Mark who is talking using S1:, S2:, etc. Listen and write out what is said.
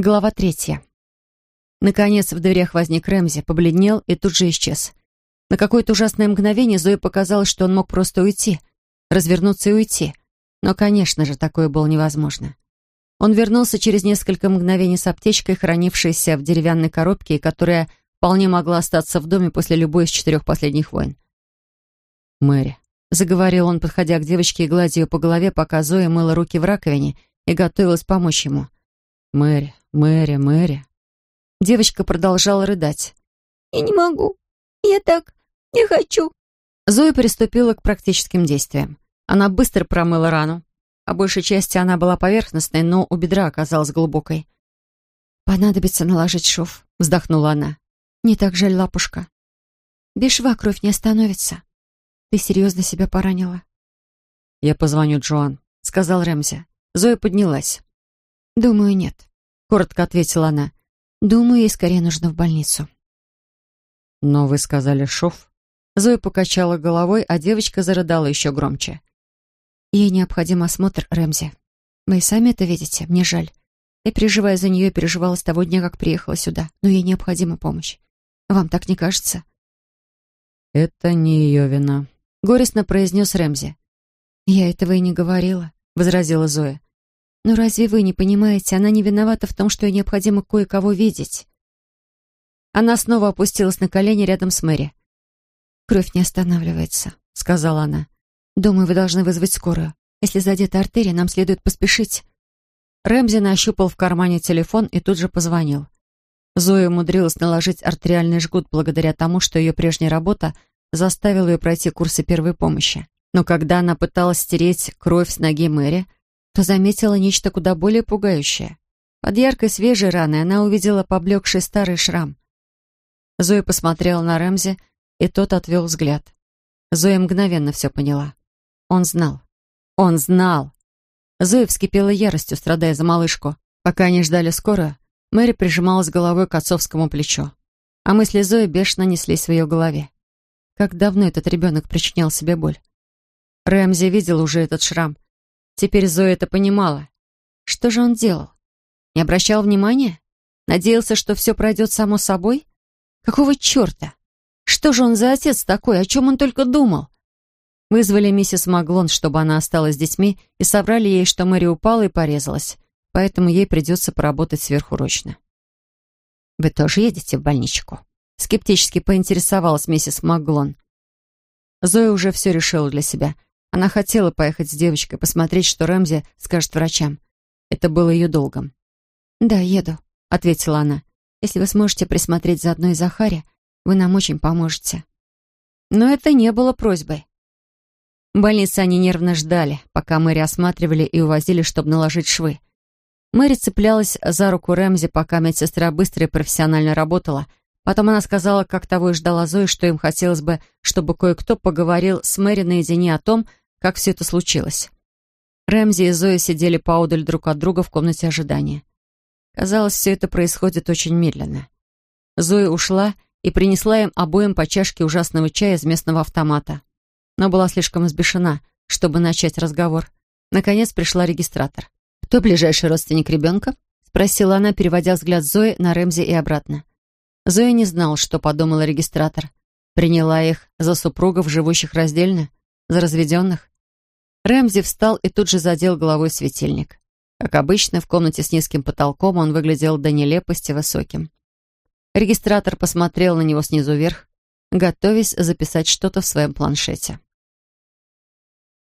S1: Глава третья. Наконец в дверях возник Рэмзи, побледнел и тут же исчез. На какое-то ужасное мгновение Зое показалось, что он мог просто уйти, развернуться и уйти. Но, конечно же, такое было невозможно. Он вернулся через несколько мгновений с аптечкой, хранившейся в деревянной коробке, которая вполне могла остаться в доме после любой из четырех последних войн. «Мэри», — заговорил он, подходя к девочке и гладя ее по голове, пока Зоя мыла руки в раковине и готовилась помочь ему. «Мэри, Мэри, Мэри». Девочка продолжала рыдать.
S2: «Я не могу. Я так не хочу».
S1: Зоя приступила к практическим действиям. Она быстро промыла рану. По большей части она была поверхностной, но у бедра оказалась глубокой. «Понадобится наложить шов», — вздохнула она. «Не так жаль, лапушка. Без шва кровь не остановится. Ты серьезно себя поранила?»
S3: «Я позвоню Джоан», — сказал Рэмзи. Зоя поднялась.
S1: «Думаю, нет», — коротко ответила она. «Думаю, ей скорее нужно в больницу».
S3: «Но вы сказали шов?» Зоя покачала головой, а девочка зарыдала еще громче.
S1: «Ей необходим осмотр, Рэмзи. Вы и сами это видите, мне жаль. Я переживаю за нее и переживала с того дня, как приехала сюда, но ей необходима помощь. Вам так не кажется?»
S3: «Это не ее вина», — горестно произнес Рэмзи.
S1: «Я этого и не говорила», — возразила Зоя. Но разве вы не понимаете, она не виновата в том, что ей необходимо кое-кого видеть? Она снова опустилась на колени рядом с Мэри. «Кровь не останавливается», — сказала она. «Думаю, вы должны вызвать скорую. Если задета артерия, нам следует поспешить». Рэмзи нащупал в кармане телефон и тут же позвонил. Зоя умудрилась наложить артериальный жгут благодаря тому, что ее прежняя работа заставила ее пройти курсы первой помощи. Но когда она пыталась стереть кровь с ноги Мэри, то заметила нечто куда более пугающее. Под яркой свежей раной она увидела поблекший старый шрам. Зоя посмотрела на Рэмзи, и тот отвел взгляд. Зоя мгновенно все поняла. Он знал. Он знал. Зоя вскипела яростью, страдая за малышку. Пока они ждали скорую, Мэри прижималась головой к отцовскому плечу. А мысли Зои бешено неслись в ее голове. Как давно этот ребенок причинял себе боль? Рэмзи видел уже этот шрам, Теперь Зоя это понимала. Что же он делал? Не обращал внимания? Надеялся, что все пройдет само собой? Какого черта? Что же он за отец такой? О чем он только думал? Вызвали миссис Маглон, чтобы она осталась с детьми, и собрали ей, что Мэри упала и порезалась, поэтому ей придется поработать сверхурочно. «Вы тоже едете в больничку?» Скептически поинтересовалась миссис Маглон. Зоя уже все решила для себя — она хотела поехать с девочкой, посмотреть, что Рэмзи скажет врачам. Это было ее долгом. «Да, еду», — ответила она. «Если вы сможете присмотреть за одной Захаре, вы нам очень поможете». Но это не было просьбой. В больнице они нервно ждали, пока Мэри осматривали и увозили, чтобы наложить швы. Мэри цеплялась за руку Рэмзи, пока медсестра быстро и профессионально работала. Потом она сказала, как того и ждала Зои, что им хотелось бы, чтобы кое-кто поговорил с Мэри наедине о том, как все это случилось. Рэмзи и Зоя сидели поодаль друг от друга в комнате ожидания. Казалось, все это происходит очень медленно. Зоя ушла и принесла им обоим по чашке ужасного чая из местного автомата. Но была слишком взбешена, чтобы начать разговор. Наконец пришла регистратор. «Кто ближайший родственник ребенка?» — спросила она, переводя взгляд Зои на Рэмзи и обратно. Зоя не знала, что подумала регистратор. Приняла их за супругов, живущих раздельно, за разведенных. Рэмзи встал и тут же задел головой светильник. Как обычно, в комнате с низким потолком он выглядел до нелепости высоким. Регистратор посмотрел на него снизу вверх, готовясь записать что-то в своем планшете.